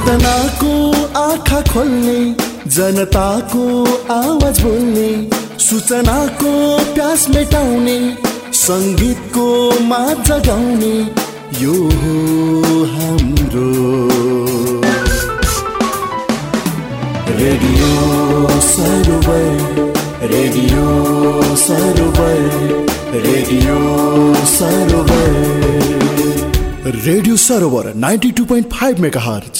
चेतनाको आँखा खोल्ने जनताको आवाज बोल्ने सूचनाको प्यास मेटाउने सङ्गीतको मा जगाउने यो हो हाम्रो radio Sarovar radio Sarovar radio Sarovar. Radio Sarovar ninety two point five megahertz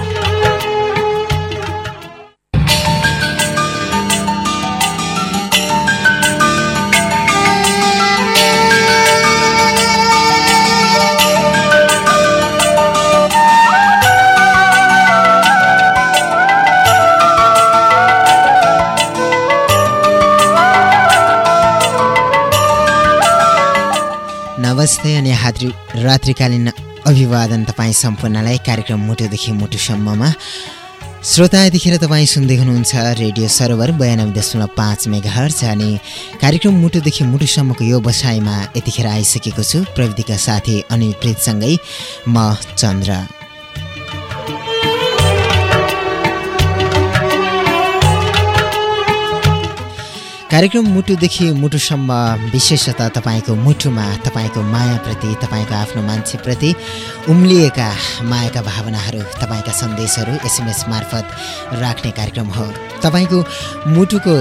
हात रात्रिकालीन अभिवादन तपाईँ सम्पूर्णलाई कार्यक्रम मुटुदेखि मुटुसम्ममा। श्रोता यतिखेर तपाईँ सुन्दै हुनुहुन्छ रेडियो सरोवर बयानब्बे दशमलव पाँच मेगा अनि कार्यक्रम मुटुदेखि मुटुसम्मको यो बसाइमा यतिखेर आइसकेको छु प्रविधिका साथी अनिप्रितसँगै म चन्द्र। कार्यक्रम मुटुदेखि मुटुसम्म विशेषतः तपाईँको मुटुमा तपाईँको मायाप्रति तपाईँको आफ्नो मान्छेप्रति उम्लिएका मायाका भावनाहरू तपाईँका सन्देशहरू एसएमएस मार्फत राख्ने कार्यक्रम हो। तपाईँको मुटुको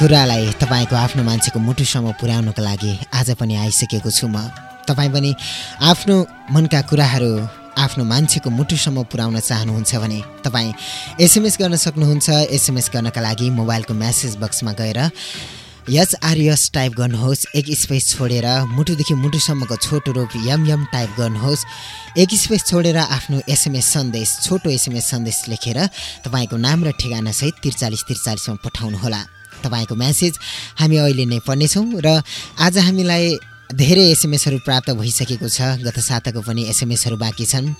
कुरालाई तपाईँको आफ्नो मान्छेको मुटुसम्म पुर्याउनको लागि आज पनि आइसकेको छु म। तपाईँ पनि आफ्नो मनका कुराहरू आफ्नो मान्छेको मुटुसम्म पुर्याउन चाहनुहुन्छ भने तपाईँ एसएमएस गर्न सक्नुहुन्छ। एसएमएस गर्नका लागि मोबाइलको म्यासेज बक्समा गएर एचआरएस टाइप गर्नुहोस्। एक स्पेस छोडेर मुटुदेखि मुटुसम्मको छोटो रूप यम यम टाइप गर्नुहोस्। एक स्पेस छोडेर आफ्नो एसएमएस सन्देश छोटो एसएमएस सन्देश लेखेर तपाईँको नाम र ठेगानासहित त्रिचालिस त्रिचालिसमा पठाउनुहोला। तपाईँको म्यासेज हामी अहिले नै पढ्नेछौँ र आज हामीलाई धेरै एसएमएसहरू प्राप्त भइसकेको छ। गत साताको पनि एसएमएसहरू बाँकी छन्।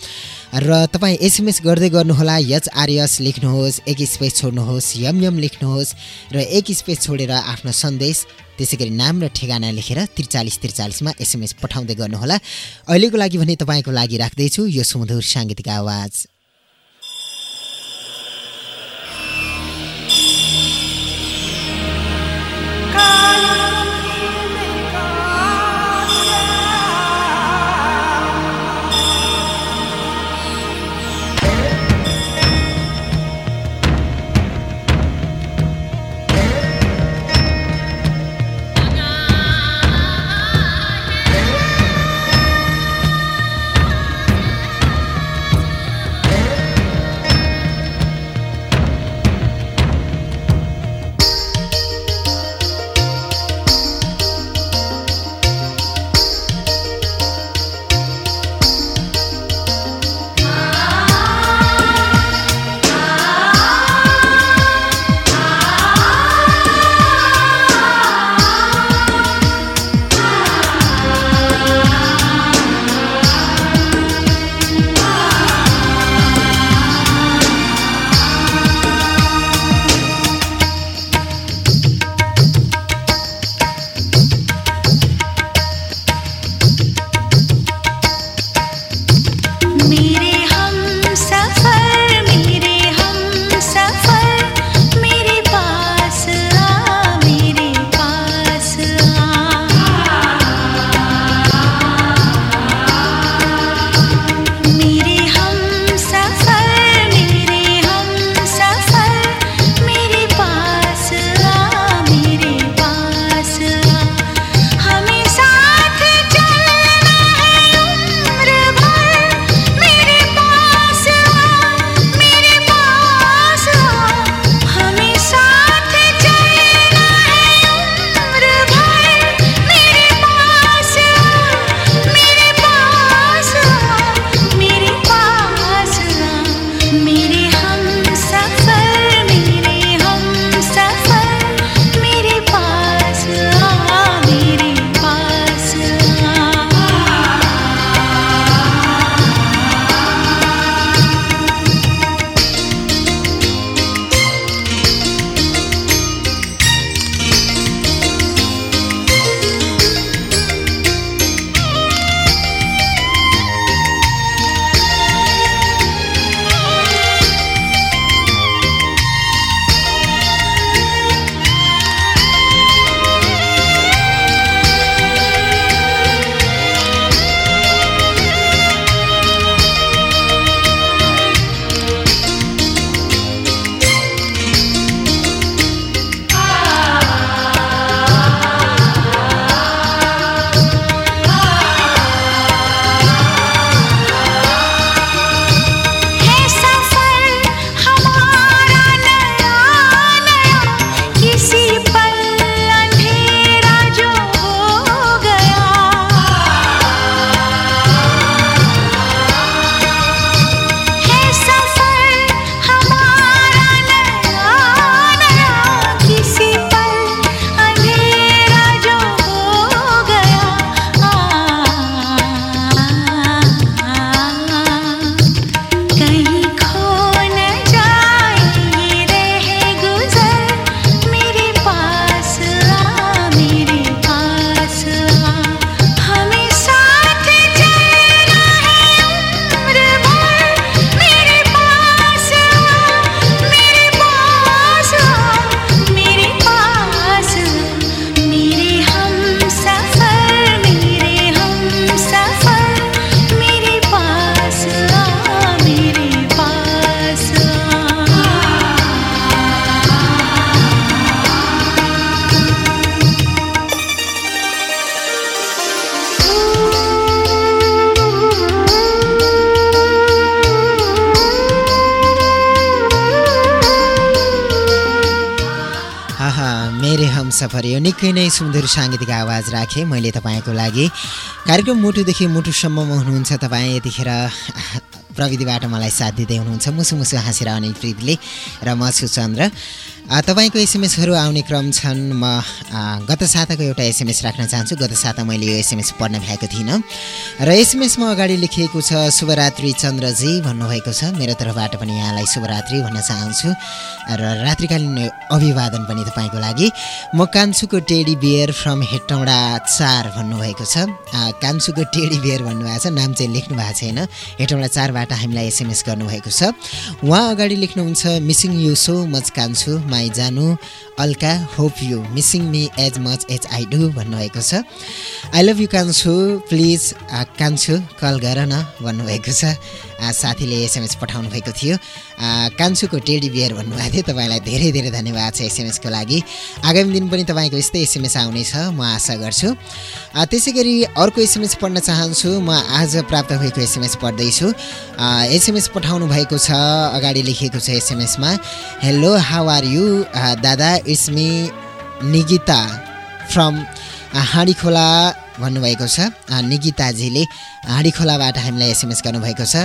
र तपाईँ एसएमएस गर्दै गर्नुहोला। एचआरएस लेख्नुहोस् एक स्पेस छोड्नुहोस् यम यम लेख्नुहोस् र एक स्पेस छोडेर आफ्नो सन्देश त्यसै गरी नाम र ठेगाना लेखेर त्रिचालिस त्रिचालिसमा एसएमएस पठाउँदै गर्नुहोला। अहिलेको लागि भने तपाईँको लागि राख्दैछु। यो सुमधुर साङ्गीतिक आवाज। सफर यो निकै नै सुन्दर साङ्गीतिक आवाज राखेँ मैले तपाईँको लागि। कार्यक्रम मुटुदेखि मुटुसम्ममा हुनुहुन्छ तपाईँ यतिखेर प्रविधिबाट मलाई साथ दिँदै हुनुहुन्छ। मुसु मुसु हाँसेर अनिल प्रितले र म छु तपाईँको एसएमएसहरू आउने क्रम छन्। म गत साताको एउटा एसएमएस राख्न चाहन्छु। गत साता मैले यो एसएमएस पढ्न भ्याएको थिइनँ। र एसएमएसमा अगाडि लेखिएको छ शुभरात्रि चन्द्रजी भन्नुभएको छ। मेरो तर्फबाट पनि यहाँलाई शुभरात्रि भन्न चाहन्छु। र रात्रिकालीन अभिवादन पनि तपाईँको लागि। म कान्छुको टेडी बियर फ्रम हेटौँडा चार भन्नुभएको छ। कान्छुको टेडी बियर भन्नुभएको छ। नाम चाहिँ लेख्नु भएको छैन। हेटौँडा चारबाट हामीलाई एसएमएस गर्नुभएको छ। उहाँ अगाडि लेख्नुहुन्छ missing you so much Kanchhu जानु Alka hope you missing me as much as I do भन्नुभएको छ। I love you Kanchhu please Kanchhu call गर न भन्नुभएको छ। साथीले एसएमएस पठाउनु भएको थियो। कान्छुको टेडी बियर भन्नुभएको थियो। तपाईँलाई धेरै धेरै धन्यवाद छ एसएमएसको लागि। आगामी दिन पनि तपाईँको यस्तै एसएमएस आउनेछ म आशा गर्छु। त्यसै गरी अर्को एसएमएस पढ्न चाहन्छु। म आज प्राप्त भएको एसएमएस पढ्दैछु। एसएमएस पठाउनु भएको छ अगाडि लेखिएको छ एसएमएसमा हेलो हाउ आर यु दादा it's me Nigita from Handi Khola भन्नुभएको छ। निकिताजीले हाँडी खोलाबाट हामीलाई एसएमएस गर्नुभएको छ।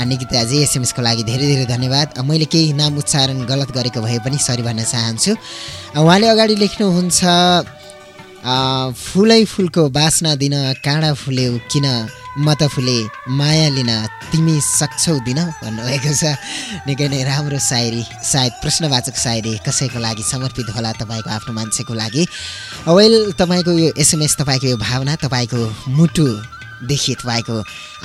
निकिताजी एसएमएसको लागि धेरै धेरै धन्यवाद। मैले केही नाम उच्चारण गलत गरेको भए पनि सरी भन्न चाहन्छु। उहाँले अगाडि लेख्नुहुन्छ फुलै फुलको बासना दिन काँडा फुल्यौ किन म त फुले माया लिन तिमी सक्छौ दिन भन्नुभएको छ। निकै नै राम्रो सायरी सायद प्रश्नवाचक सायरी कसैको लागि समर्पित होला तपाईँको आफ्नो मान्छेको लागि। वेल तपाईँको यो एसएमएस तपाईँको यो भावना तपाईँको मुटुदेखि तपाईँको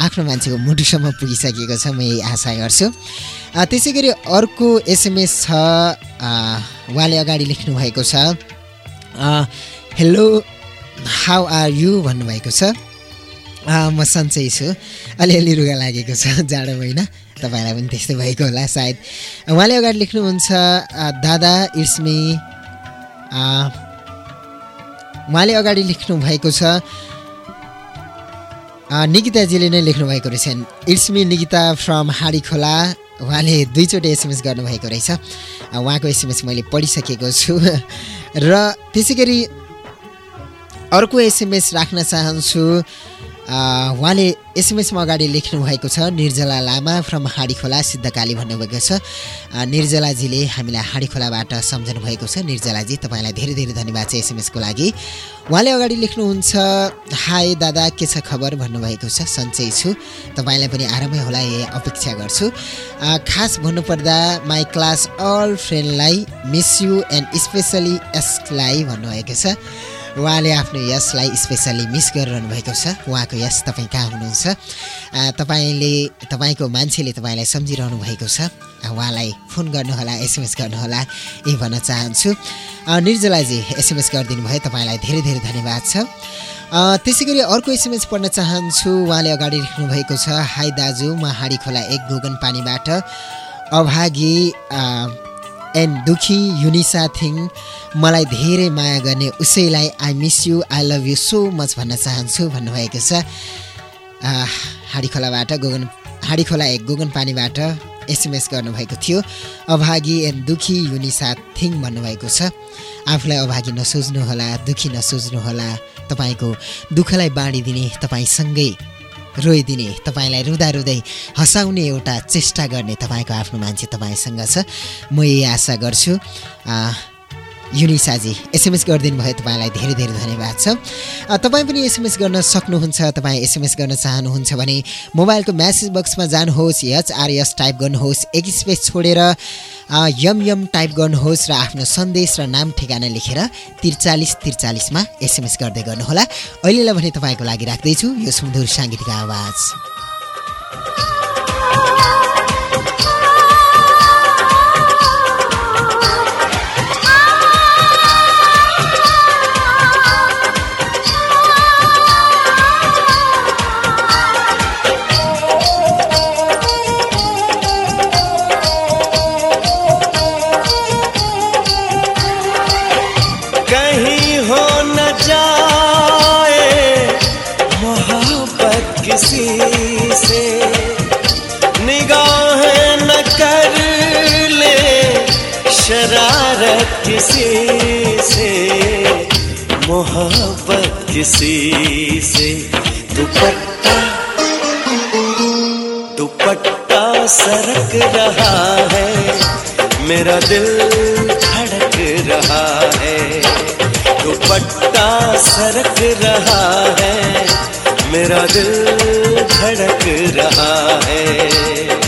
आफ्नो मान्छेको मुटुसम्म पुगिसकेको छ म यही आशा गर्छु। त्यसै गरी अर्को एसएमएस छ उहाँले अगाडि लेख्नुभएको छ हेलो हाउ आर यु भन्नुभएको छ? म सन्चै छु। अलिअलि रुगा लागेको छ जाडो महिना। तपाईँलाई पनि त्यस्तै भएको होला सायद। उहाँले अगाडि लेख्नुहुन्छ दादा इट्समी उहाँले अगाडि लेख्नु भएको छ निकिताजीले नै लेख्नुभएको रहेछ इट्समी निकिता फ्रम हाडी खोला उहाँले दुईचोटि एसएमएस गर्नुभएको रहेछ। उहाँको एसएमएस मैले पढिसकेको छु। र त्यसै गरी अर्को एसएमएस राख्न चाहन्छु उहाँले एसएमएसमा अगाडि लेख्नु भएको छ निर्जला लामा फ्रम हाँडी खोला सिद्धकाली भन्नुभएको छ। निर्जलाजीले हामीलाई हाँडी खोलाबाट सम्झनु भएको छ। निर्जलाजी तपाईँलाई धेरै धेरै धन्यवाद छ एसएमएसको लागि। उहाँले अगाडि लेख्नुहुन्छ हाई दादा के छ खबर? भन्नुभएको छ। सन्चै छु। तपाईँलाई पनि आरामै होला यही अपेक्षा गर्छु। खास भन्नुपर्दा माई क्लास अल फ्रेन्डलाई मिस यु एन्ड स्पेसली एसलाई भन्नुभएको छ। उहाँले आफ्नो यसलाई स्पेसल्ली मिस गरिरहनु भएको छ। उहाँको यस तपाईँ कहाँ हुनुहुन्छ? तपाईँले तपाईँको मान्छेले तपाईँलाई सम्झिरहनु भएको छ। उहाँलाई फोन गर्नुहोला एसएमएस गर्नुहोला यही भन्न चाहन्छु। निर्जलाजी एसएमएस गरिदिनु भयो। तपाईँलाई धेरै धेरै धन्यवाद छ। त्यसै गरी अर्को एसएमएस पढ्न चाहन्छु। उहाँले अगाडि लेख्नु भएको छ हाई दाजु म हाँडी खोला एक गोगन पानीबाट अभागी एन्ड दुखी युनिसा थिङ मलाई धेरै माया गर्ने उसैलाई I miss you I love you so much भन्न चाहन्छु भन्नुभएको छ। हाँडी खोलाबाट गोगन हाँडी खोला एक गोगन पानीबाट एसएमएस गर्नुभएको थियो। अभागी एन्ड दुखी युनिसा थिङ भन्नुभएको छ। आफूलाई अभागी नसोच्नुहोला दुखी नसोच्नुहोला। तपाईँको दुःखलाई बाँडिदिने तपाईँसँगै रोइदिने तपाईँलाई रुँदा रुँदै हँसाउने एउटा चेष्टा गर्ने तपाईँको आफ्नो मान्छे तपाईँसँग छ। म यही आशा गर्छु युनिसाजी एसएमएस गरिदिनु भयो तपाईँलाई धेरै धेरै धन्यवाद छ। तपाईँ पनि एसएमएस गर्न सक्नुहुन्छ तपाईँ एसएमएस गर्न चाहनुहुन्छ भने मोबाइलको म्यासेज बक्समा जानुहोस् एचआरएस टाइप गर्नुहोस् एक स्पेस छोडेर यम यम टाइप गर्नुहोस् र आफ्नो सन्देश र नाम ठेगाना लेखेर त्रिचालिस त्रिचालिसमा एसएमएस गर्दै गर्नुहोला। अहिलेलाई भने तपाईँको लागि राख्दैछु यो सुमधुर साङ्गीतिक आवाज। से निगाह न कर ले शरारत किसी से, मोहब्बत किसी से। दुपट्टा दुपट्टा सरक रहा है, मेरा दिल धड़क रहा है। दुपट्टा सरक रहा है मेरा दिल धड़क रहा है।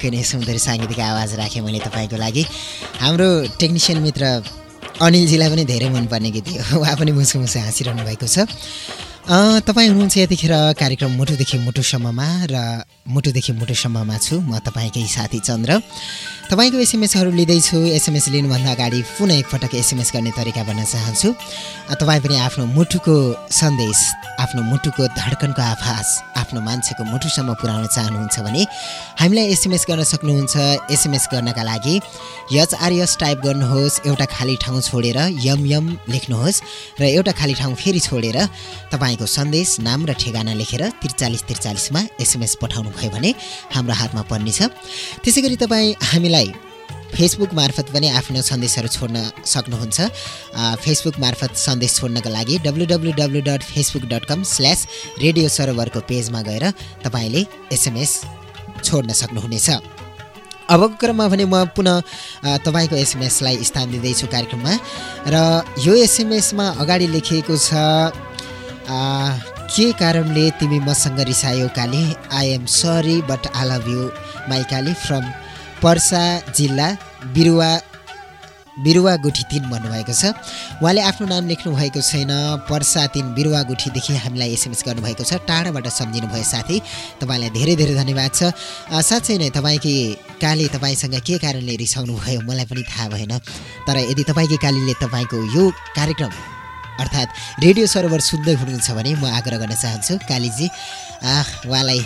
निकै नै सुन्दर साङ्गीतिक आवाज राखेँ मैले तपाईँको लागि। हाम्रो टेक्निसियन मित्र अनिलजीलाई पनि धेरै मनपर्ने गीत हो। उहाँ पनि मुसु मुसु हाँसिरहनु भएको छ। तपाईँ हुनुहुन्छ यतिखेर कार्यक्रम मुटुदेखि मुटुसम्ममा र मुटुदेखि मुटुसम्ममा छु म तपाईँकै साथी चन्द्र। तपाईँको एसएमएसहरू लिँदैछु एसएमएस लिनुभन्दा अगाडि पुनः एकपटक एसएमएस गर्ने तरिका भन्न चाहन्छु। तपाईँ पनि आफ्नो मुटुको सन्देश आफ्नो मुटुको धड्कनको आभास आफ्नो मान्छेको मुटुसम्म पुर्याउन चाहनुहुन्छ भने हामीलाई एसएमएस गर्न सक्नुहुन्छ। एसएमएस गर्नका लागि यच आरएस टाइप गर्नुहोस् एउटा खाली ठाउँ छोडेर यम यम लेख्नुहोस् र एउटा खाली ठाउँ फेरि छोडेर तपाईँको सन्देश नाम र ठेगाना लेखेर त्रिचालिस त्रिचालिसमा एसएमएस पठाउनु भयो भने हाम्रो हातमा पर्नेछ। त्यसै गरी तपाईँ हामीलाई फेसबुक मार्फत पनि आफ्नो सन्देशहरू छोड्न सक्नुहुन्छ। फेसबुक मार्फत सन्देश छोड्नका लागि W W W dot Facebook dot com slash radio सरोवरको पेजमा गएर तपाईँले एसएमएस छोड्न सक्नुहुनेछ। अबको क्रममा भने म पुनः तपाईँको एसएमएसलाई स्थान दिँदैछु कार्यक्रममा। र यो एसएमएसमा अगाडि लेखिएको छ के कारणले तिमी मसँग रिसायो Kali? I am sorry but I love you my Kali. From Parsa जिल्ला बिरुवा बिरुवा गुठी तिन भन्नुभएको छ। उहाँले आफ्नो नाम लेख्नु भएको छैन। पर्सा तिन बिरुवा गुठीदेखि हामीलाई एसएमएस गर्नुभएको छ। टाढाबाट सम्झिनु भयो साथी। तपाईँलाई धेरै धेरै धन्यवाद छ। साँच्चै नै तपाईँकी काली तपाईँसँग के कारणले रिसाउनु भयो मलाई पनि थाहा भएन। तर यदि तपाईँकी कालीले तपाईँको यो कार्यक्रम अर्थात् रेडियो सरोवर सुन्दै हुनुहुन्छ भने म आग्रह गर्न चाहन्छु कालीजी। उहाँलाई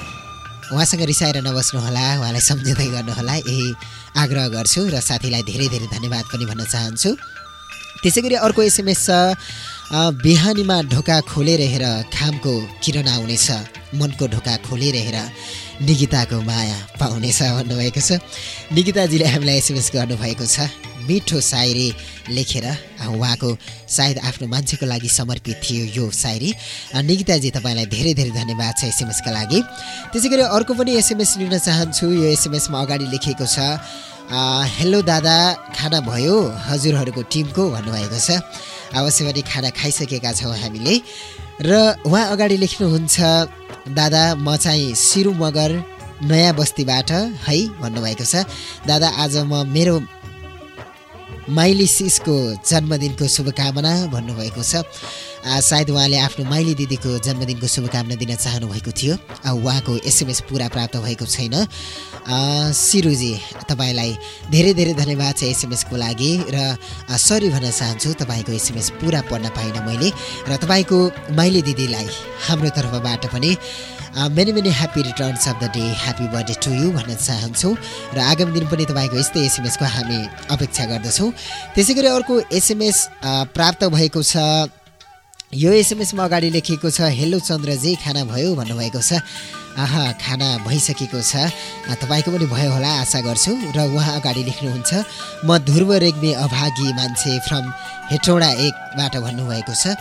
उहाँसँग रिसाएर नबस्नुहोला उहाँलाई सम्झँदै गर्नुहोला यही आग्रह गर्छु र साथीलाई धेरै धेरै धन्यवाद पनि भन्न चाहन्छु। त्यसै गरी अर्को एसएमएस छ बिहानीमा ढोका खोलेर हेर घामको किरण आउनेछ मनको ढोका खोलेर हेर। निकिताको माया पाउनेछ भन्नुभएको छ। निकिताजीले हामीलाई एसएमएस गर्नुभएको छ। मिठो सायरी लेखेर उहाँको सायद आफ्नो मान्छेको लागि समर्पित थियो यो सायरी। निकिताजी तपाईँलाई धेरै धेरै धन्यवाद छ एसएमएसका लागि। त्यसै गरी अर्को पनि एसएमएस लिन चाहन्छु। यो एसएमएसमा अगाडि लेखिएको छ हेलो दादा खाना भयो? हजुरहरूको टिमको भन्नुभएको छ। अवश्य पनि खाना खाइसकेका छौँ हामीले। र उहाँ अगाडि लेख्नुहुन्छ दादा म चाहिँ सिरु मगर नयाँ बस्तीबाट है भन्नुभएको छ। दादा आज म मेरो माइली सिसको जन्मदिनको शुभकामना भन्नुभएको छ। सायद उहाँले आफ्नो माइली दिदीको जन्मदिनको शुभकामना दिन चाहनुभएको थियो। उहाँको एसएमएस पुरा प्राप्त भएको छैन। सिरुजी तपाईँलाई धेरै धेरै धन्यवाद छ एसएमएसको लागि र सरी भन्न चाहन्छु तपाईँको एसएमएस पुरा पढ्न पाइनँ मैले र तपाईँको माइली दिदीलाई हाम्रो तर्फबाट पनि many many happy returns of the day happy birthday to you भन्न चाहन्छौँ र आगामी दिन पनि तपाईँको यस्तै एसएमएसको हामी अपेक्षा गर्दछौँ। त्यसै गरी अर्को एसएमएस प्राप्त भएको छ यो एसएमएसमा अगाडि लेखिएको छ हेलो चन्द्रजी खाना भयो? भन्नुभएको छ। आहा खाना भइसकेको छ। तपाईँको पनि भयो होला आशा गर्छु। र उहाँ अगाडि लेख्नुहुन्छ म ध्रुव रेग्मी अभागी मान्छे फ्रम हेटौँडा एकबाट भन्नुभएको छ।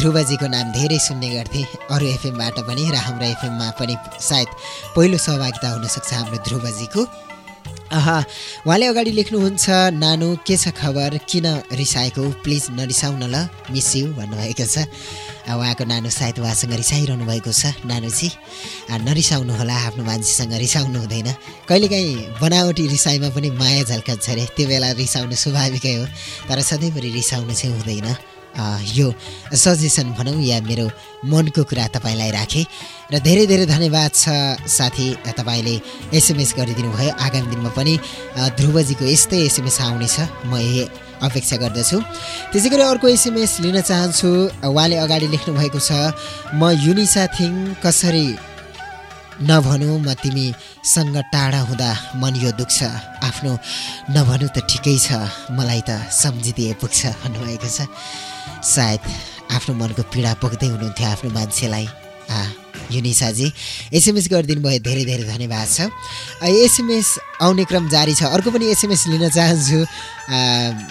ध्रुवजीको नाम धेरै सुन्ने गर्थेँ। अरू एफएमबाट पनि र हाम्रो एफएममा पनि सायद पहिलो सहभागिता हुनसक्छ हाम्रो ध्रुवजीको। उहाँले अगाडि लेख्नुहुन्छ नानु के छ खबर? किन रिसाएको? प्लिज नरिसाउन ल मिस यु भन्नुभएको छ। उहाँको नानु सायद उहाँसँग रिसाइरहनु भएको छ नानुजी। नरिसाउनु होला आफ्नो मान्छेसँग रिसाउनु हुँदैन। कहिलेकाहीँ बनावटी रिसाइमा पनि माया झल्कन्छ अरे त्यो बेला रिसाउनु स्वाभाविकै हो। तर सधैँभरि रिसाउनु चाहिँ हुँदैन। यो सजेसन भनौँ या मेरो मनको कुरा तपाईँलाई राखेँ। र धेरै धेरै धन्यवाद छ साथी तपाईँले एसएमएस गरिदिनु भयो आगामी दिनमा पनि ध्रुवजीको यस्तै एसएमएस आउनेछ। म यही अपेक्षा गर्दछु। त्यसै गरी अर्को एसएमएस लिन चाहन्छु। उहाँले अगाडि लेख्नु भएको छ म युनिसा थिङ कसरी नभनौँ म तिमीसँग टाढा हुँदा मन यो दुख्छ। आफ्नो नभनु त ठिकै छ मलाई त सम्झिदिए पुग्छ भन्नुभएको छ। सायद आफ्नो मनको पीडा पोख्दै हुनुहुन्थ्यो आफ्नो मान्छेलाई। आ युनिसाजी एसएमएस गरिदिनु भयो धेरै धेरै धन्यवाद छ। एसएमएस आउने क्रम जारी छ। अर्को पनि एसएमएस लिन चाहन्छु।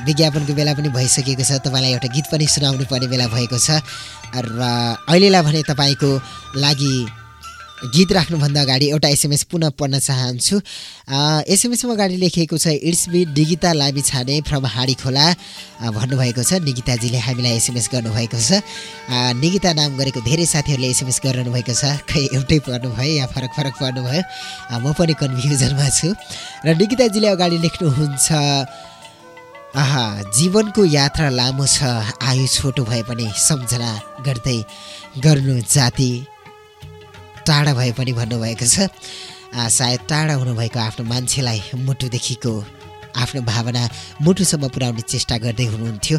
विज्ञापनको बेला पनि भइसकेको छ। तपाईँलाई एउटा गीत पनि सुनाउनु पर्ने बेला भएको छ। र अहिलेलाई भने तपाईँको लागि गीत राख्नुभन्दा अगाडि एउटा एसएमएस पुनः पढ्न चाहन्छु। एसएमएसमा अगाडि लेखिएको छ इट्स बी निगिता लामी छाने फ्रम हाँडी खोला भन्नुभएको छ निगिताजीले हामीलाई एसएमएस गर्नुभएको छ। निगिता नाम गरेको धेरै साथीहरूले एसएमएस गरिरहनु भएको छ। खै एउटै पढ्नुभयो या फरक फरक पढ्नुभयो? म पनि कन्फ्युजनमा छु। र निगिताजीले अगाडि लेख्नुहुन्छ आहा जीवनको यात्रा लामो छ। आयु छोटो भए पनि सम्झना गर्दै गर्नु जाति टाढा भए पनि भन्नुभएको छ। सायद टाढा हुनुभएको आफ्नो मान्छेलाई मुटुदेखिको आफ्नो भावना मुटुसम्म पुर्याउने चेष्टा गर्दै हुनुहुन्थ्यो।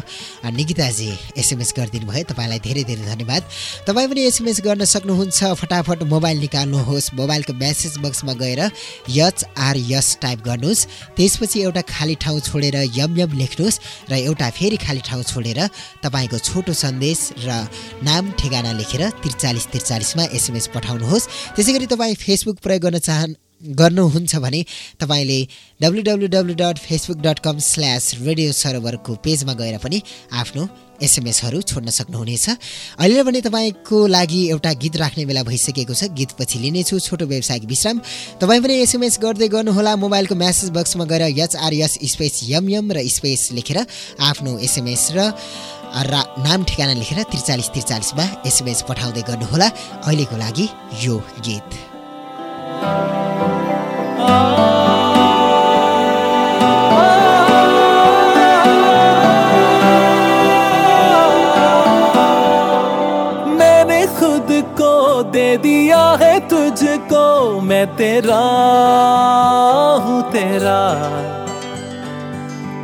निकिताजी एसएमएस गरिदिनु भयो। तपाईँलाई धेरै धेरै धन्यवाद। तपाईँ पनि एसएमएस गर्न सक्नुहुन्छ। फटाफट मोबाइल निकाल्नुहोस्। मोबाइलको म्यासेज बक्समा गएर यच आर यस टाइप गर्नुहोस्। त्यसपछि एउटा खाली ठाउँ छोडेर यम यम लेख्नुहोस् र एउटा फेरि खाली ठाउँ छोडेर तपाईँको छोटो सन्देश र नाम ठेगाना लेखेर त्रिचालिस त्रिचालिसमा एसएमएस पठाउनुहोस्। त्यसै गरी तपाईँ फेसबुक प्रयोग गर्न चाहन् गर्नुहुन्छ भने तपाईँले W W W dot Facebook dot com slash radio सरोवरको पेजमा गएर पनि आफ्नो एसएमएसहरू छोड्न सक्नुहुनेछ। अहिले भने तपाईँको लागि एउटा गीत राख्ने बेला भइसकेको छ। गीतपछि लिनेछु छोटो व्यवसायिक विश्राम। तपाईँ पनि एसएमएस गर्दै गर्नुहोला। मोबाइलको म्यासेज बक्समा गएर एचआरएस स्पेस यम यम र स्पेस लेखेर आफ्नो एसएमएस र रा नाम ठेगाना लेखेर त्रिचालिस त्रिचालिसमा एसएमएस पठाउँदै गर्नुहोला। अहिलेको लागि यो गीत। दे दिया है तुझको, मैं तेरा हूँ तेरा।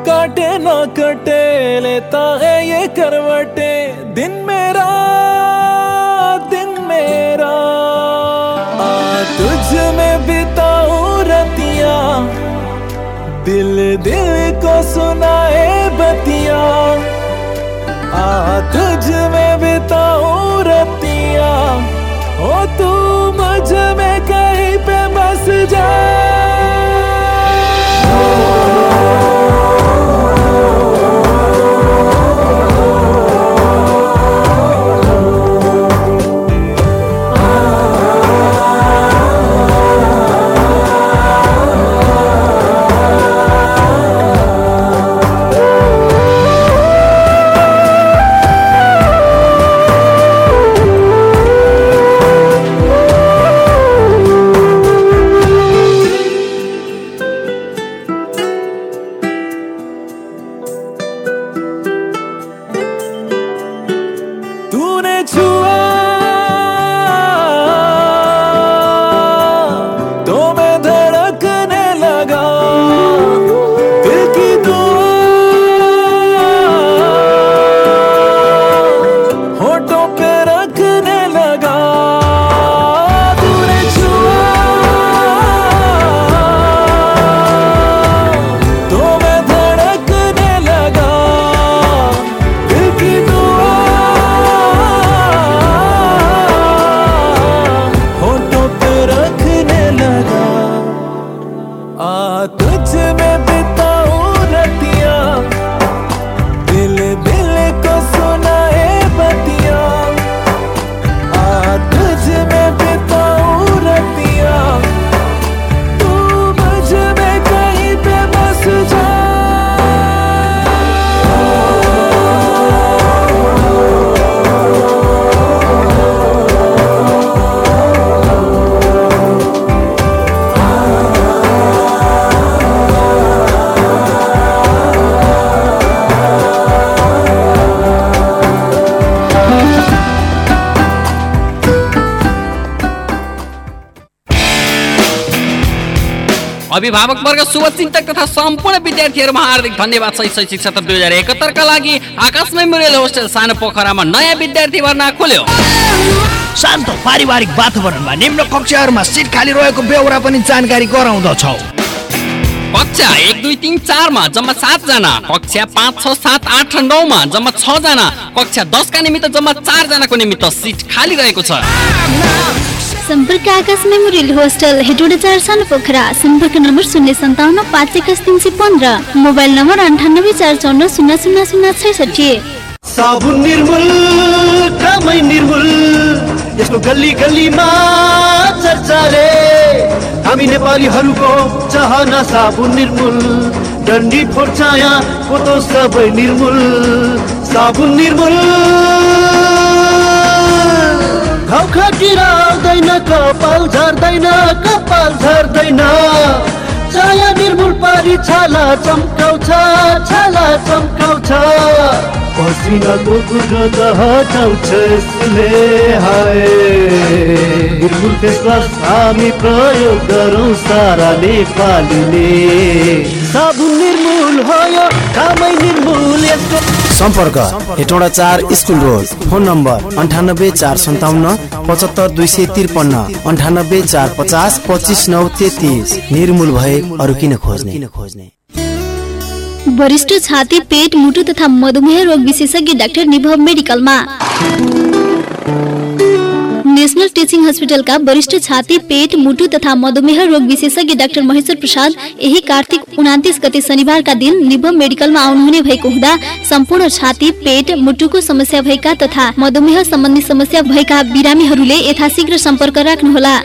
काटे ना कटे लेता है ये करवटे, दिन मेरा दिल दिल को सुनाए बतिया। आ तुझ में बिताऊं रतिया। ओ, तू मुझमें कहीं पे बस जा। अभिभावक वर्ग शुभचिन्तक तथा सम्पूर्ण विद्यार्थीहरूमा हार्दिक धन्यवाद शैक्षिक सत्र दुई हजार एकहत्तरका लागि आकाश मेमोरियल होस्टेल सानो पोखरामा नयाँ विद्यार्थी भर्ना खोल्यो। शान्त पारिवारिक वातावरणमा निम्न कक्षाहरूमा सिट खाली रहेको बेहोरा पनि जानकारी गराउँदछौ। कक्षा एक दुई तिन चारमा जम्मा सातजना कक्षा पाँच छ सात आठ र नौमा जम्मा छजना कक्षा दसका निमित्त जम्मा चारजनाको निमित्त सिट खाली रहेको छ। सम्पर्क आकाश मेमोरियल होस्टल हेटोडा चार सानो पोखरा सम्पर्क नम्बर शून्य सन्ताउन्न पाँच एक्काइस तिन सय पन्ध्र मोबाइल नम्बर अन्ठानब्बे चार चौन्न शून्य शून्य शून्य छैसठी। साबुन निर्मूल कामै निर्मूल यसको गल्ली गल्लीमा चर्चा रे। हामी नेपालीहरूको चाहना साबुन निर्मूल डन्डी फोर्चाया पोतो सबै निर्मूल। साबुन निर्मूल घाउ खटिरा आउँदैन कपाल झर्दैन कपाल झर्दैन। चाया निर्मूल पारी छाला चम्काउँछ छाला चम्काउँछ। पसिनाको दुर्गन्ध हटाउँछ यसले हाय। निर्मूल फेसवास हामी प्रयोग गरौँ सारा नेपालीले साबुन निर्मूल हो यो कामै निर्मूल यसको सम्पर्क हेटौँडा चार स्कुल रोड फोन नम्बर अन्ठानब्बे चार सन्ताउन्न पचहत्तर दुई सय त्रिपन्न अन्ठानब्बे चार पचास पच्चिस नौ तेत्तिस। निर्मूल भए अरू किन खोज्ने? खोज्ने वरिष्ठ छाती पेट मुटु तथा मधुमेह रोग विशेषज्ञ डाक्टर निभव मेडिकलमा। नेसनल टिचिङ हस्पिटलका वरिष्ठ छाती पेट मुटु तथा मधुमेह रोग विशेषज्ञ डाक्टर महेश्वर प्रसाद यही कार्तिक उनातिस गते शनिबारका दिन निभम मेडिकलमा आउनुहुने भएको हुँदा सम्पूर्ण छाती पेट मुटुको समस्या भएका तथा मधुमेह सम्बन्धी समस्या भएका बिरामीहरूले यथाशीघ्र सम्पर्क राख्नुहोला।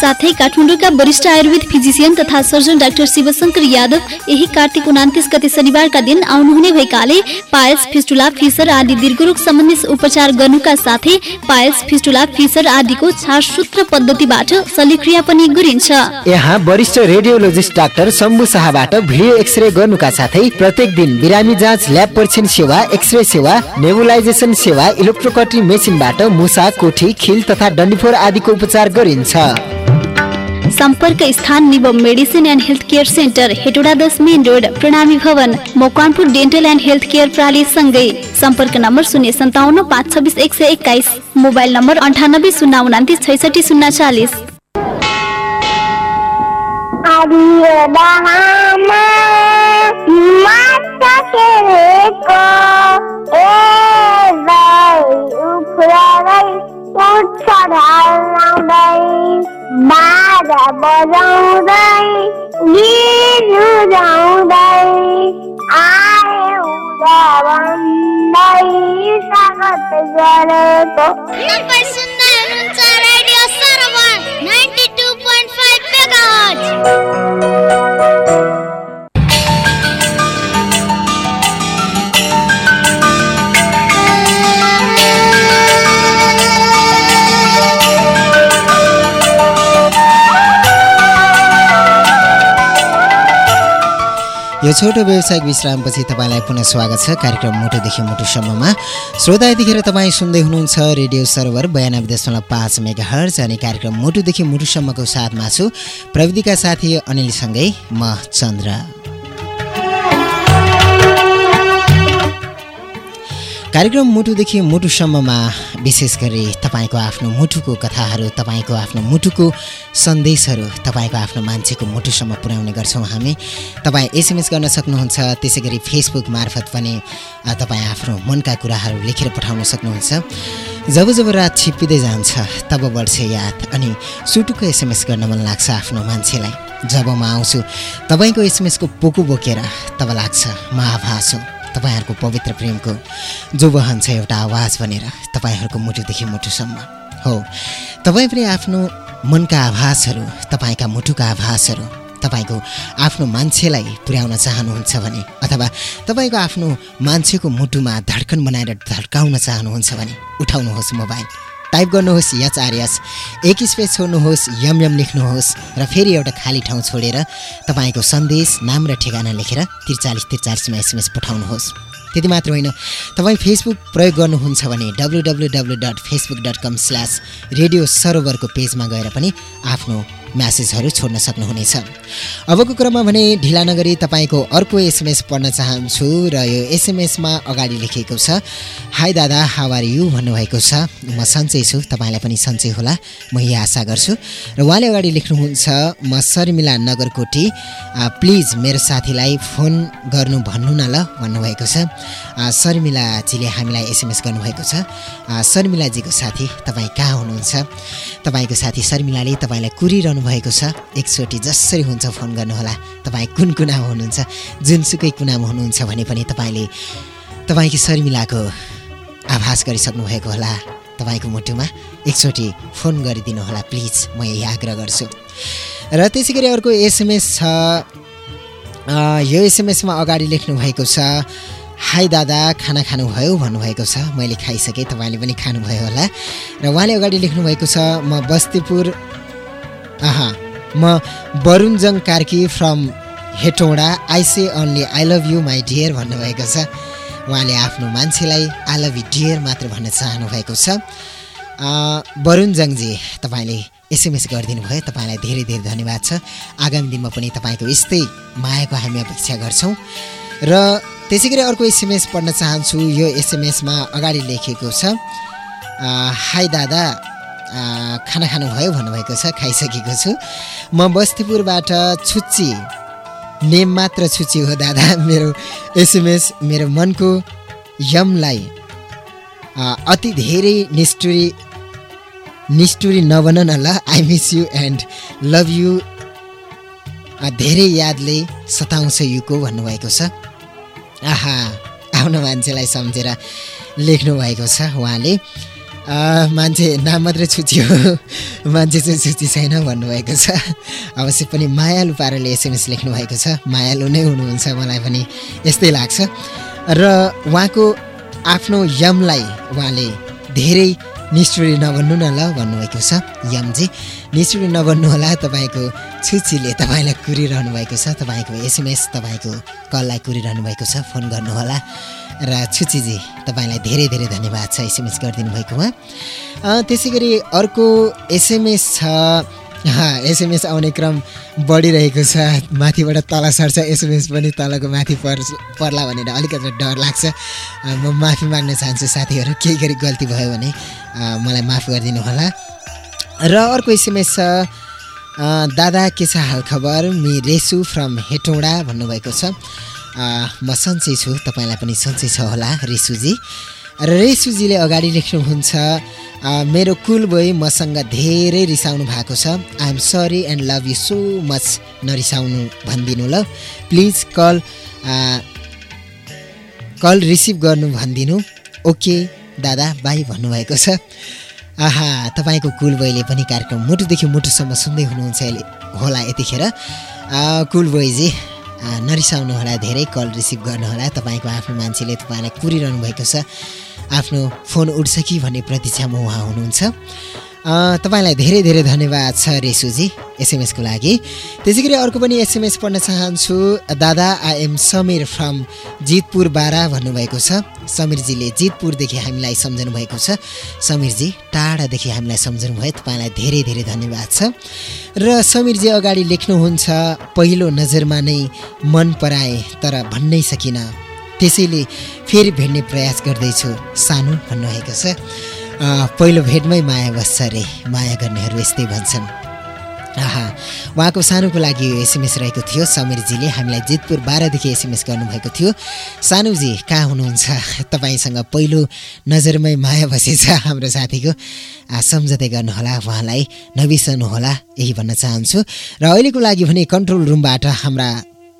साथै काठमाडौँका वरिष्ठ आयुर्वेद फिजिसियन तथा सर्जन डाक्टर शिवशङ्कर यादव यही कार्तिक उनातिस गते शनिबारका दिन आउनुहुने भएकाले पायल्स फिस्टुला फिसर आदि दीर्घरोग सम्बन्धी उपचार गर्नुका साथै पायल्स फिस्टुला फिसर आदिको छारसूत्र पद्धतिबाट शल्यक्रिया पनि गरिन्छ। यहाँ वरिष्ठ रेडियोलोजिस्ट डाक्टर शम्भु शाहबाट भिडियो एक्सरे गर्नुका साथै प्रत्येक दिन बिरामी जाँच ल्याब परीक्षण सेवा एक्सरे सेवा नेबुलाइजेसन सेवा इलेक्ट्रोकटी मेसिनबाट मुसा कोठी खिल तथा डन्डीफोर आदिको उपचार गरिन्छ। सम्पर्क स्थान Nibam medicine and health care centre Hetauda दस मेन रोड प्रणामी भवन Makwanpur dental and health care प्रणाली सँगै। सम्पर्क नम्बर शून्य सन्ताउन्न पाँच छब्बिस एक सय एक्काइस। मोबाइल नम्बर अन्ठानब्बे शून्य उनातिस छैसठी शून्य चालिस बाजा बजाउँदै गीत गाउँदै आए हुँदा भन्दै स्वागत गरेको तपाईँ सुन्दै हुनुहुन्छ रेडियो सरवर 92.5 मेगाहर्ज यो छोटो व्यवसायिक विश्रामपछि तपाईँलाई पुनः स्वागत छ। कार्यक्रम मुटुदेखि मुटुसम्ममा। श्रोता यतिखेर तपाईँ सुन्दै हुनुहुन्छ रेडियो सर्भर बयानब्बे दशमलव पाँच मेगा हर्ज अनि कार्यक्रम मुटुदेखि मुटुसम्मको साथमा छु प्रविधिका साथी अनिलसँगै म चन्द्र। कार्यक्रम मुटुदेखि मुटुसम्ममा विशेष गरी तपाईँको आफ्नो मुटुको कथाहरू तपाईँको आफ्नो मुटुको सन्देशहरू तपाईँको आफ्नो मान्छेको मुटुसम्म पुर्याउने गर्छौँ हामी। तपाईँ एसएमएस गर्न सक्नुहुन्छ त्यसै गरी फेसबुक मार्फत पनि तपाईँ आफ्नो मनका कुराहरू लेखेर पठाउन सक्नुहुन्छ। जब जब रात छिप्पिँदै जान्छ तब बढ्छ याद अनि सुटुको एसएमएस गर्न मन लाग्छ आफ्नो मान्छेलाई। जब म आउँछु तपाईँको एसएमएसको पोको बोकेर तब लाग्छ म आभास हो। तपाईँहरूको पवित्र प्रेमको जो बहन्छ एउटा आवाज बनेर तपाईँहरूको मुटुदेखि मुटुसम्म। हो। तपाईँ पनि आफ्नो मनका आभासहरू तपाईँका मुटुका आभासहरू तपाईँको आफ्नो मान्छेलाई पुर्याउन चाहनुहुन्छ भने अथवा तपाईँको आफ्नो मान्छेको मुटुमा धड्कन बनाएर धड्काउन चाहनुहुन्छ भने उठाउनुहोस् मोबाइल। टाइप गर्नुहोस् यच आरएस एक स्पेस छोड्नुहोस् यम यम लेख्नुहोस् र फेरि एउटा खाली ठाउँ छोडेर तपाईँको सन्देश नाम र ठेगाना लेखेर त्रिचालिस त्रिचालिसमा एसएमएस पठाउनुहोस्। त्यति मात्र होइन तपाईँ फेसबुक प्रयोग गर्नुहुन्छ भने W W W dot Facebook dot com slash radio सरोवरको पेजमा गएर पनि आफ्नो म्यासेजहरू छोड्न सक्नुहुनेछ अबको क्रममा भने ढिला नगरी तपाईँको अर्को एसएमएस पढ्न चाहन्छु र यो एसएमएसमा अगाडि लेखिएको छ हाई दादा हावार यु भन्नुभएको छ। म सन्चै छु तपाईँलाई पनि सन्चै होला। म यही आशा गर्छु। र उहाँले अगाडि लेख्नुहुन्छ म शर्मिला नगरकोटी। प्लिज मेरो साथीलाई फोन गर्नु भन्नु न ल भन्नुभएको छ। शर्मिलाजीले हामीलाई एसएमएस गर्नुभएको छ। शर्मिलाजीको साथी तपाईँ कहाँ हुनुहुन्छ? तपाईँको साथी शर्मिलाले तपाईँलाई कुरिरहनु भएको छ। एकचोटि जसरी हुन्छ फोन गर्नुहोला। तपाईँ कुन कुनामा हुनुहुन्छ? जुनसुकै कुनामा हुनुहुन्छ भने पनि तपाईँले तपाईँकी शर्मिलाको आभास गरिसक्नु भएको होला। तपाईँको मुटुमा एकचोटि फोन गरिदिनु होला प्लिज। म यही आग्रह गर्छु। र त्यसै गरी अर्को एसएमएस छ। यो एसएमएसमा अगाडि लेख्नु भएको छ हाई दादा खाना खानुभयो? भन्नुभएको छ। मैले खाइसकेँ तपाईँले पनि खानुभयो होला। र उहाँले अगाडि लेख्नुभएको छ म बस्तीपुर आहा म Varunjang Karki from Hetauda. I say only I love you my dear भन्नुभएको छ। उहाँले आफ्नो मान्छेलाई आई लभ यु डियर मात्र भन्न चाहनु भएको छ वरुणजङजी तपाईँले एसएमएस गरिदिनु भयो। तपाईँलाई धेरै धेरै धन्यवाद छ। आगामी दिनमा पनि तपाईँको यस्तै मायाको हामी अपेक्षा गर्छौँ। र त्यसै गरी अर्को एसएमएस पढ्न चाहन्छु। यो एसएमएसमा अगाडि लेखिएको छ। हाई दादा। खाना खानुभयो भन्नुभएको छ खाइसकेको छु। म बस्तीपुरबाट छुच्ची नेम मात्र छुच्ची हो दादा मेरो एसएमएस मेरो मनको यमलाई अति धेरै निष्ठुरी निष्ठुरी नबन न ल I miss you and love you धेरै यादले सताउँछ युको भन्नुभएको छ। आहा आफ्नो मान्छेलाई सम्झेर लेख्नु भएको छ उहाँले। मान्छे नाम मात्रै छुची हो मान्छे चाहिँ छुची छैन भन्नुभएको छ। अवश्य पनि मायालु पाराले एसएमएस लेख्नु भएको छ। मायालु नै हुनुहुन्छ मलाई पनि यस्तै लाग्छ। र उहाँको आफ्नो यमलाई उहाँले धेरै निष्ठुरी नबन्नु न ल भन्नुभएको छ। यमजी निष्ठुरी नबन्नु होला। तपाईँको छुचीले तपाईँलाई कुरिरहनु भएको छ। तपाईँको एसएमएस तपाईँको कललाई कुरिरहनु भएको छ। फोन गर्नुहोला। र छुचीजी तपाईँलाई धेरै धेरै धन्यवाद छ एसएमएस गरिदिनु भएकोमा त्यसै गरी अर्को एसएमएस छ। एसएमएस आउने क्रम बढिरहेको छ। माथिबाट तल सर्छ एसएमएस पनि तलको माथि पर पर्ला भनेर अलिकति डर लाग्छ। म माफी माग्न चाहन्छु साथीहरू केही गरी गल्ती भयो भने मलाई माफ गरिदिनु होला। र अर्को एसएमएस छ दादा के छ हालखबर मि रेसु फ्रम हेटौँडा भन्नुभएको छ। म सन्चै छु तपाईँलाई पनि सन्चै छ होला रेसुजी। र रेसुजीले अगाडि लेख्नुहुन्छ मेरो कुल बोय मसँग धेरै रिसाउनु भएको छ। I'm sorry and love you so much नरिसाउनु भनिदिनु ल। प्लिज कल कल रिसिभ गर्नु भनिदिनु। ओके दादा बाई भन्नुभएको छ। आहा तपाईँको कुल बोयले पनि कार्यक्रम मुटुदेखि मुटुसम्म सुन्दै हुनुहुन्छ अहिले होला यतिखेर। कुल बोयजी आ, नरिसाउनु होला धेरै कल रिसिभ गर्नुहोला तपाईँको आफ्नो मान्छेले तपाईँलाई कुरिरहनु भएको छ। आफ्नो फोन उठ्छ कि भन्ने प्रतीक्षामा उहाँ हुनुहुन्छ। तपाईँलाई धेरै धेरै धन्यवाद छ रेसुजी एसएमएसको लागि। त्यसै गरी अर्को पनि एसएमएस पढ्न चाहन्छु। दादा I am Samir from Jitpur Bara भन्नुभएको छ। समीरजीले जितपुरदेखि हामीलाई सम्झनु भएको छ। समीरजी टाढादेखि हामीलाई सम्झनु भयो तपाईँलाई धेरै धेरै धन्यवाद छ। र समीरजी अगाडि लेख्नुहुन्छ पहिलो नजरमा नै मन पराए तर भन्नै सकिनँ। त्यसैले फेरि भेट्ने प्रयास गर्दैछु। सानो भन्नुभएको छ। पहिलो भेटमै माया बस्छ अरे माया गर्नेहरू यस्तै भन्छन्। आहा उहाँको सानोको लागि एसएमएस रहेको थियो। समीरजीले हामीलाई जितपुर बाह्रदेखि एसएमएस गर्नुभएको थियो। सानुजी कहाँ हुनुहुन्छ? तपाईँसँग पहिलो नजरमै माया बसेछ हाम्रो साथीको। सम्झँदै गर्नुहोला उहाँलाई नबिर्सनुहोला यही भन्न चाहन्छु। र अहिलेको लागि भने कन्ट्रोल रुमबाट हाम्रा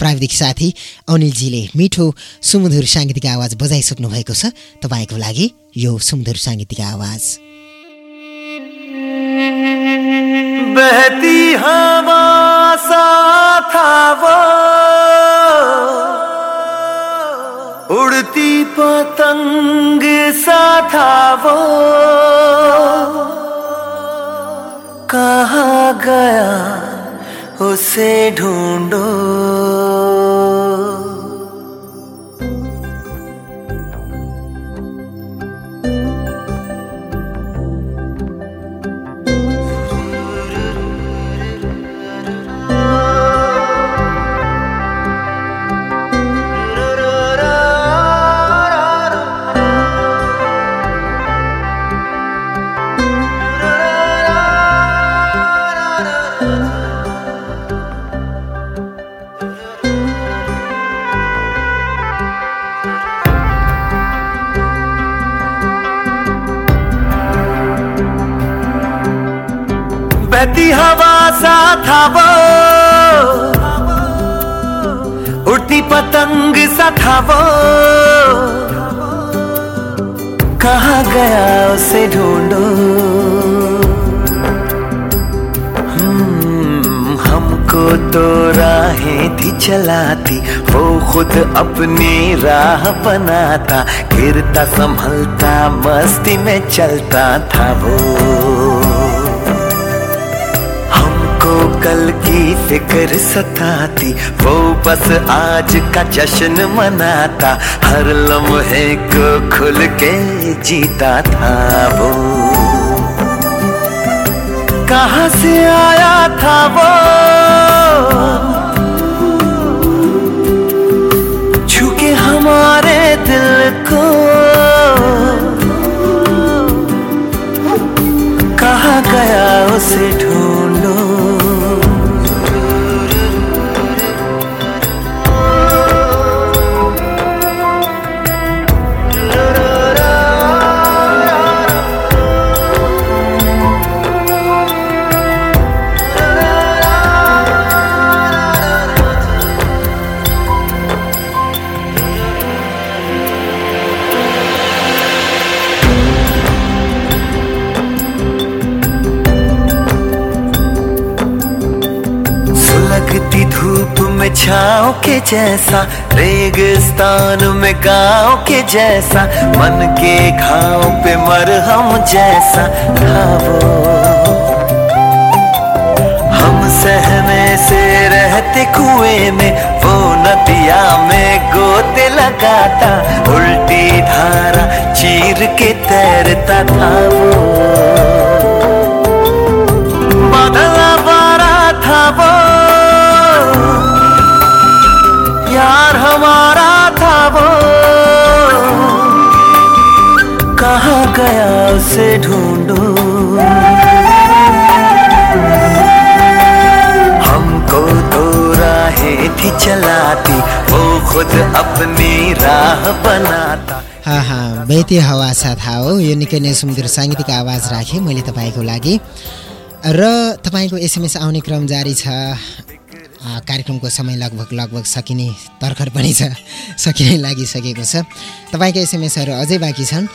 प्राविधिक साथी अनिलजीले मिठो सुमधुर साङ्गीतिक आवाज बजाइसक्नु भएको छ। तपाईँको लागि यो सुमधुर साङ्गीतिक आवाज। बहती था वो उड़ती पतंग सा था वो कहा गया? उसे ढूंढो। बहती हवा सा था वो उड़ती पतंग सा था वो कहा गया उसे ढूंढो? हम्म, हमको तो राहें थी चलाती वो खुद अपनी राह बनाता गिरता संभलता मस्ती में चलता था वो। कल की फ़िक्र सताती, वो बस आज का जश्न मनाता, हर लम्हे को खुल के जीता था वो। कहाँ से आया था वो? छुके हमारे दिल को। कहा गया उसे ढूंढो? छाँव के जैसा, रेगिस्तान में गाँव के जैसा, मन के घाव पे मरहम जैसा। था वो। हम सहने से रहते कुएँ में, वो नदिया में गोते लगाता, उल्टी धारा चीर के तैरता था वो। उसे ढूंढो। हमको तो राहें थी चलाती वो खुद अपनी राह बनाता। हाँ हाँ बेती हवा साथ हो यो निकै नै सुन्दर साङ्गीतिक आवाज राखेँ मैले तपाईँको लागि। र तपाईँको एसएमएस आउने क्रम जारी छ। कार्यक्रमको समय लगभग लगभग सकिने तर्खर पनि छ सकिने लागिसकेको छ। तपाईँको एसएमएसहरू अझै बाँकी छन्।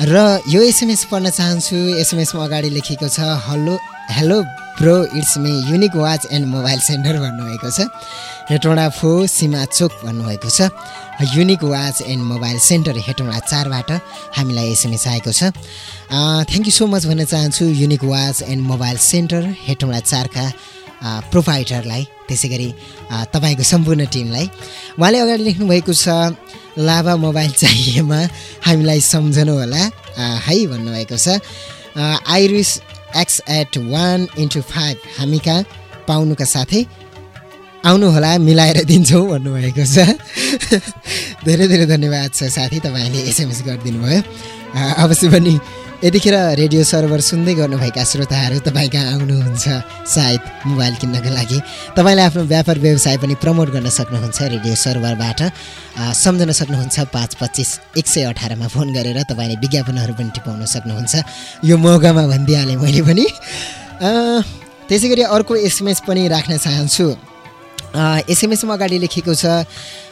र यो एसएमएस पढ्न चाहन्छु। एसएमएसमा अगाडि लेखिएको छ hello hello bro it's me unique watch and mobile centre भन्नुभएको छ। हेटौँडा फो सीमा चोक भन्नुभएको छ। Unique watch and mobile centre Hetauda चारबाट हामीलाई एसएमएस आएको छ। थ्याङ्क यू सो मच भन्न चाहन्छु। Unique watch and mobile centre Hetauda चारका प्रोभाइडरलाई त्यसै गरी तपाईँको सम्पूर्ण टिमलाई। उहाँले अगाडि लेख्नुभएको छ लाभा मोबाइल चाहिएमा हामीलाई सम्झनु होला। है भन्नुभएको छ Iris X eight one into five हामी कहाँ पाउनुका साथै आउनुहोला मिलाएर दिन्छौँ भन्नुभएको छ। धेरै धेरै धन्यवाद छ साथी तपाईँले एसएमएस गरिदिनु भयो अवश्य पनि यतिखेर रेडियो सर्भर सुन्दै गर्नुभएका श्रोताहरू तपाईँ कहाँ आउनुहुन्छ सायद मोबाइल किन्नको लागि। तपाईँले आफ्नो व्यापार व्यवसाय पनि प्रमोट गर्न सक्नुहुन्छ रेडियो सर्भरबाट। सम्झन सक्नुहुन्छ पाँच पच्चिस एक सय अठारमा फोन गरेर तपाईँले विज्ञापनहरू पनि टिपाउन सक्नुहुन्छ। यो मौकामा भनिदिइहालेँ मैले पनि। त्यसै गरी अर्को एसएमएस पनि राख्न चाहन्छु। एसएमएसमा अगाडि लेखेको छ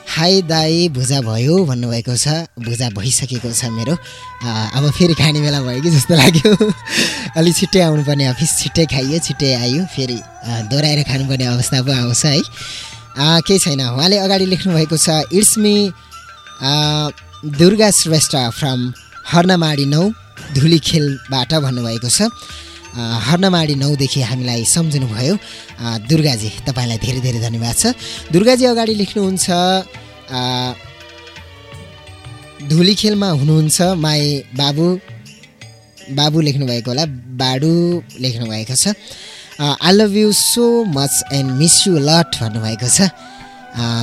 हाई दाई भुजा भयो भन्नुभएको छ भुजा भइसकेको छ मेरो। अब फेरि खाने बेला भयो कि जस्तो लाग्यो। अलिक छिट्टै आउनुपर्ने अफिस छिट्टै खाइयो छिट्टै आयो फेरि दोहोऱ्याएर खानुपर्ने अवस्था पो आउँछ है। केही छैन। उहाँले अगाडि लेख्नुभएको छ it's me Durga Shrestha from Harnamadi नौ धुली खेलबाट भन्नुभएको छ। हर्नमाडी नौदेखि हामीलाई सम्झिनुभयो। दुर्गाजी तपाईँलाई धेरै धेरै धन्यवाद छ। दुर्गाजी अगाडि लेख्नुहुन्छ धुली खेलमा हुनुहुन्छ माई बाबु। बाबु लेख्नुभएको होला बाडु लेख्नुभएको छ। I love you so much and miss you lot भन्नुभएको छ।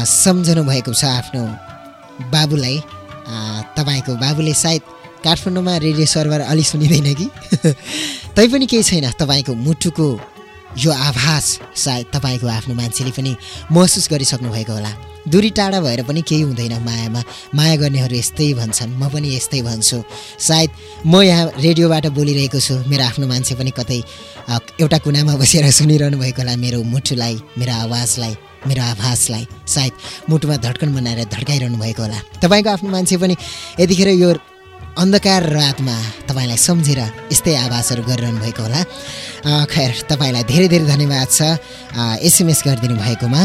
सम्झनु भएको छ आफ्नो बाबुलाई। तपाईँको बाबुले सायद काठमाडौँमा रेडियो सर्भर अलि सुनिँदैन कि? तैपनि केही छैन। तपाईँको मुटुको यो आभास सायद तपाईँको आफ्नो मान्छेले पनि महसुस गरिसक्नु भएको होला। दूरी टाढा भएर पनि केही हुँदैन मायामा। माया गर्नेहरू यस्तै भन्छन् म पनि यस्तै भन्छु। सायद म यहाँ रेडियोबाट बोलिरहेको छु। मेरो आफ्नो मान्छे पनि कतै एउटा कुनामा बसेर सुनिरहनु भएको होला मेरो मुटुलाई मेरो आवाजलाई मेरो आभासलाई। सायद मुटुमा धड्कन बनाएर धड्काइरहनु भएको होला। तपाईँको आफ्नो मान्छे पनि यतिखेर यो अन्धकार रातमा तपाईँलाई सम्झेर यस्तै आवाजहरू गरिरहनु भएको होला। खैर तपाईँलाई धेरै धेरै धन्यवाद छ। एसएमएस गरिदिनु भएकोमा।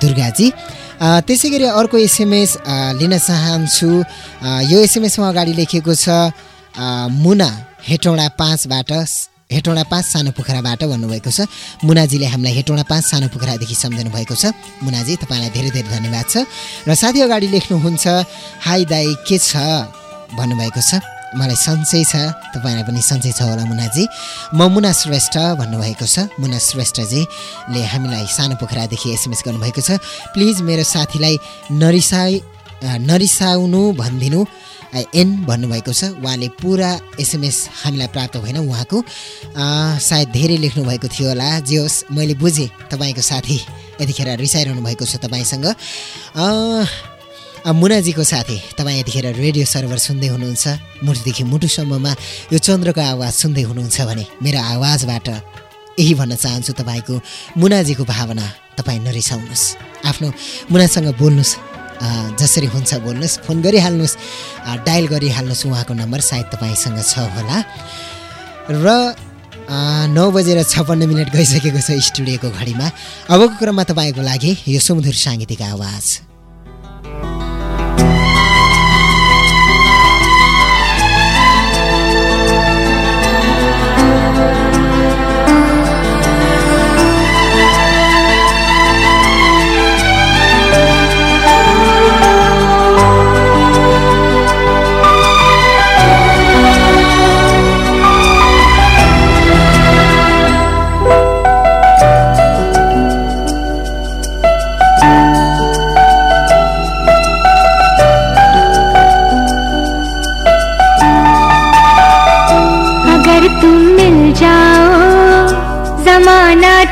दुर्गाजी। त्यसै गरी अर्को एसएमएस लिन चाहन्छु। यो एसएमएसमा अगाडि लेखिएको छ मुना हेटौँडा पाँचबाट हेटौँडा पाँच सानो पोखराबाट भन्नुभएको छ। मुनाजीले हामीलाई हेटौँडा पाँच सानो पोखरादेखि सम्झनु भएको छ। मुनाजी तपाईँलाई धेरै धेरै धन्यवाद छ। र साथी अगाडि लेख्नुहुन्छ हाई दाई के छ? भन्नुभएको छ। मलाई सन्चै छ। तपाईँलाई पनि सन्चै छ होला मुनाजी। म मुना श्रेष्ठ भन्नुभएको छ। मुना श्रेष्ठजीले हामीलाई सानो पोखरादेखि एसएमएस गर्नुभएको छ। प्लिज मेरो साथीलाई नरिसाइ नरिसाउनु भनिदिनु। एन भन्नुभएको छ। उहाँले पुरा एसएमएस हामीलाई प्राप्त भएन उहाँको। सायद धेरै लेख्नुभएको थियो होला। जे होस् मैले बुझेँ तपाईँको साथी यतिखेर रिसाइरहनु भएको छ तपाईँसँग। मुनाजीको साथी तपाईँ यतिखेर रेडियो सर्भर सुन्दै हुनुहुन्छ। मुटुदेखि मुटुसम्ममा यो चन्द्रको आवाज सुन्दै हुनुहुन्छ भने मेरो आवाजबाट यही भन्न चाहन्छु तपाईँको मुनाजीको भावना तपाईँ नरिसाउनुहोस्। आफ्नो मुनासँग बोल्नुहोस् जसरी हुन्छ बोल्नुहोस् फोन गरिहाल्नुहोस् डायल गरिहाल्नुहोस् उहाँको नम्बर सायद तपाईँसँग छ होला। र नौ बजेर छप्पन्न मिनट गइसकेको छ स्टुडियोको घडीमा। अबको क्रममा तपाईँको लागि यो सुमधुर साङ्गीतिक आवाज।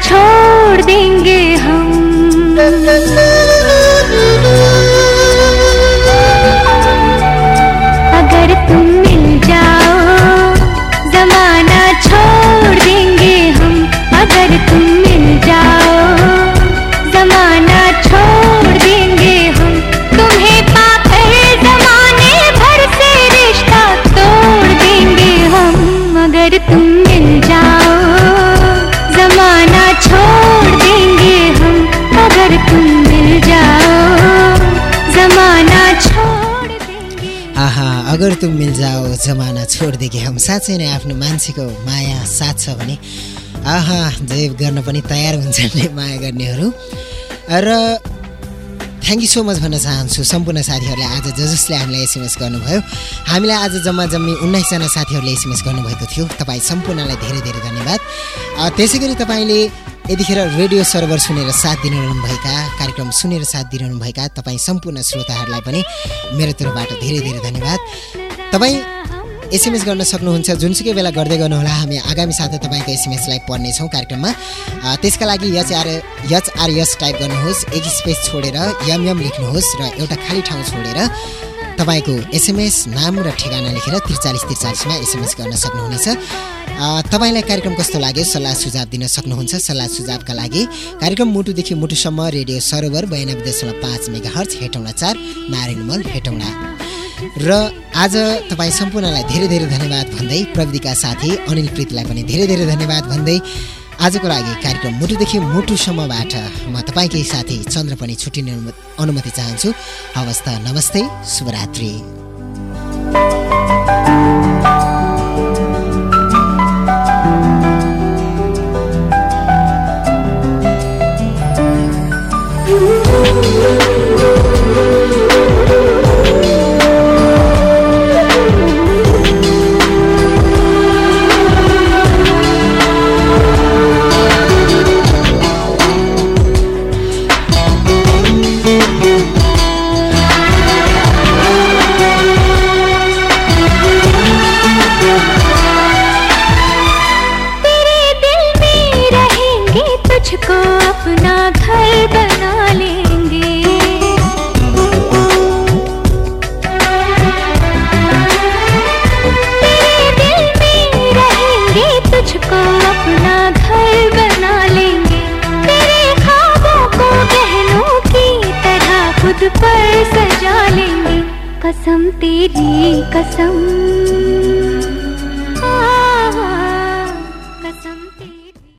저 साँच्चै नै आफ्नो मान्छेको माया साथ छ भने आहा जे गर्न पनि तयार हुन्छन् नि माया गर्नेहरू। र थ्याङ्क यू सो मच भन्न चाहन्छु सम्पूर्ण साथीहरूले आज ज जसले हामीलाई एसएमएस गर्नुभयो। हामीलाई आज जम्मा जम्मी उन्नाइसजना साथीहरूले एसएमएस गर्नुभएको थियो। तपाईँ सम्पूर्णलाई धेरै धेरै धन्यवाद। त्यसै गरी तपाईँले यतिखेर रेडियो सर्भर सुनेर साथ दिइरहनुभएका कार्यक्रम सुनेर साथ दिइरहनुभएका तपाईँ सम्पूर्ण श्रोताहरूलाई पनि मेरो तर्फबाट धेरै धेरै धन्यवाद। तपाईँ एसएमएस गर्न सक्नुहुन्छ। जुनसुकै बेला गर्दै गर्नुहोला हामी आगामी साता तपाईँको एसएमएसलाई पढ्नेछौँ कार्यक्रममा। त्यसका लागि H R H R S type गर्नुहोस् एक स्पेस छोडेर यम लेख्नुहोस् र एउटा खाली ठाउँ छोडेर तपाईँको एसएमएस नाम र ठेगाना लेखेर त्रिचालिस त्रिचालिसमा एसएमएस गर्न सक्नुहुनेछ। तपाईँलाई कार्यक्रम कस्तो लाग्यो? सल्लाह सुझाव दिन सक्नुहुन्छ। सल्लाह सुझावका लागि कार्यक्रम मुटुदेखि मुटुसम्म रेडियो सरोवर बयानब्बे दशमलव पाँच मेगा हर्च हेटौँडा चार नारायणमल हेटौँडा। र आज तपाईँ सम्पूर्णलाई धेरै धेरै धन्यवाद भन्दै प्रविधिका साथी अनिल प्रीतिलाई पनि धेरै धेरै धन्यवाद भन्दै आजको लागि कार्यक्रम मुटुदेखि मुटुसम्मबाट म तपाईँकै साथी चन्द्र पनि छुट्टिने अनुमति- चाहन्छु। हवस् त नमस्ते शुभरात्रि। तेरे तेरी कसम